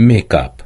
makeup.